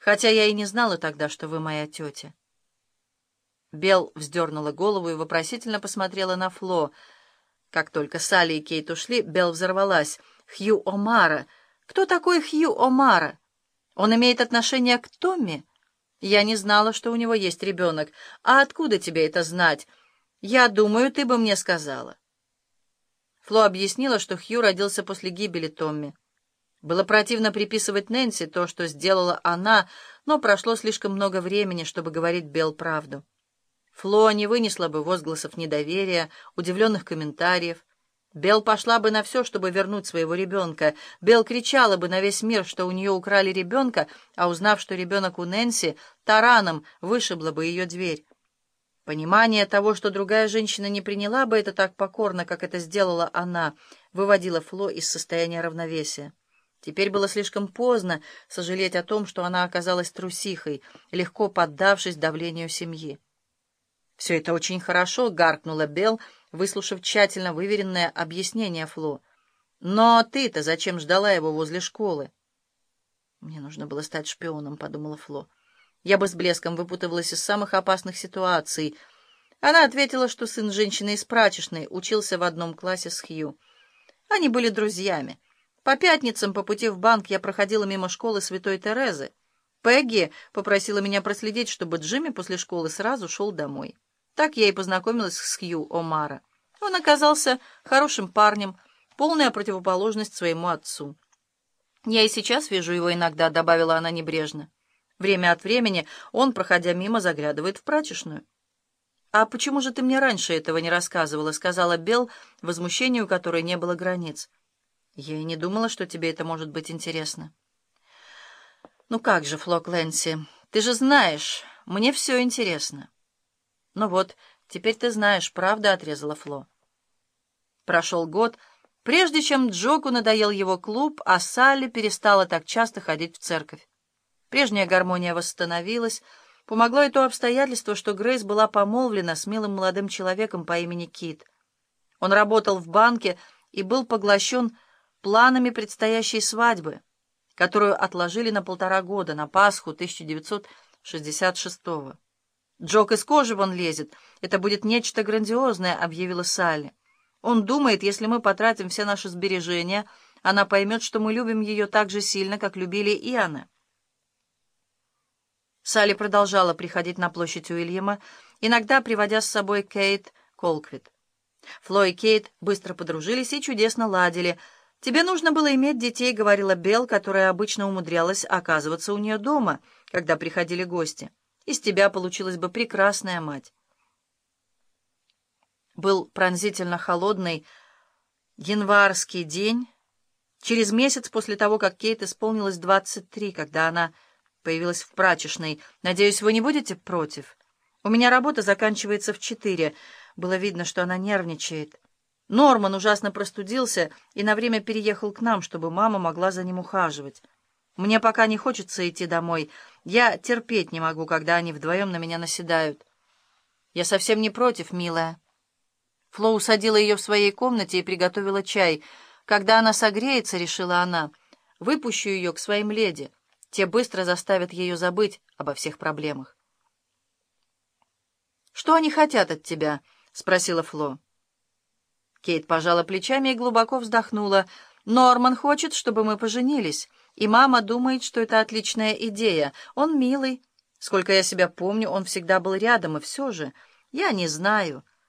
хотя я и не знала тогда, что вы моя тетя. Бел вздернула голову и вопросительно посмотрела на Фло. Как только Салли и Кейт ушли, Бел взорвалась. «Хью Омара! Кто такой Хью Омара? Он имеет отношение к Томми? Я не знала, что у него есть ребенок. А откуда тебе это знать? Я думаю, ты бы мне сказала». Фло объяснила, что Хью родился после гибели Томми. Было противно приписывать Нэнси то, что сделала она, но прошло слишком много времени, чтобы говорить Бел правду. Фло не вынесла бы возгласов недоверия, удивленных комментариев. Бел пошла бы на все, чтобы вернуть своего ребенка. Бел кричала бы на весь мир, что у нее украли ребенка, а узнав, что ребенок у Нэнси, тараном вышибла бы ее дверь. Понимание того, что другая женщина не приняла бы это так покорно, как это сделала она, выводило Фло из состояния равновесия. Теперь было слишком поздно сожалеть о том, что она оказалась трусихой, легко поддавшись давлению семьи. «Все это очень хорошо», — гаркнула Белл, выслушав тщательно выверенное объяснение Фло. «Но ты-то зачем ждала его возле школы?» «Мне нужно было стать шпионом», — подумала Фло. «Я бы с блеском выпутывалась из самых опасных ситуаций». Она ответила, что сын женщины из прачечной учился в одном классе с Хью. Они были друзьями. По пятницам по пути в банк я проходила мимо школы Святой Терезы. Пегги попросила меня проследить, чтобы Джимми после школы сразу шел домой. Так я и познакомилась с Хью Омара. Он оказался хорошим парнем, полная противоположность своему отцу. «Я и сейчас вижу его иногда», — добавила она небрежно. Время от времени он, проходя мимо, заглядывает в прачечную. «А почему же ты мне раньше этого не рассказывала?» — сказала Белл, возмущению которой не было границ. «Я и не думала, что тебе это может быть интересно». «Ну как же, Фло Кленси, ты же знаешь, мне все интересно». «Ну вот, теперь ты знаешь, правда?» — отрезала Фло. Прошел год, прежде чем Джоку надоел его клуб, а Салли перестала так часто ходить в церковь. Прежняя гармония восстановилась. Помогло и то обстоятельство, что Грейс была помолвлена с милым молодым человеком по имени Кит. Он работал в банке и был поглощен планами предстоящей свадьбы, которую отложили на полтора года, на Пасху 1966 года. «Джок из кожи вон лезет. Это будет нечто грандиозное», — объявила Салли. «Он думает, если мы потратим все наши сбережения, она поймет, что мы любим ее так же сильно, как любили и она». Салли продолжала приходить на площадь Уильяма, иногда приводя с собой Кейт Колквит. Фло и Кейт быстро подружились и чудесно ладили. «Тебе нужно было иметь детей», — говорила Белл, которая обычно умудрялась оказываться у нее дома, когда приходили гости. Из тебя получилась бы прекрасная мать. Был пронзительно холодный январский день, через месяц после того, как Кейт исполнилось 23, когда она появилась в прачечной. «Надеюсь, вы не будете против? У меня работа заканчивается в четыре». Было видно, что она нервничает. Норман ужасно простудился и на время переехал к нам, чтобы мама могла за ним ухаживать. Мне пока не хочется идти домой. Я терпеть не могу, когда они вдвоем на меня наседают. Я совсем не против, милая. Фло усадила ее в своей комнате и приготовила чай. Когда она согреется, решила она, выпущу ее к своим леди. Те быстро заставят ее забыть обо всех проблемах. «Что они хотят от тебя?» — спросила Фло. Кейт пожала плечами и глубоко вздохнула. «Норман хочет, чтобы мы поженились». И мама думает, что это отличная идея. Он милый. Сколько я себя помню, он всегда был рядом, и все же... Я не знаю.